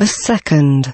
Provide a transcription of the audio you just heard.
A second.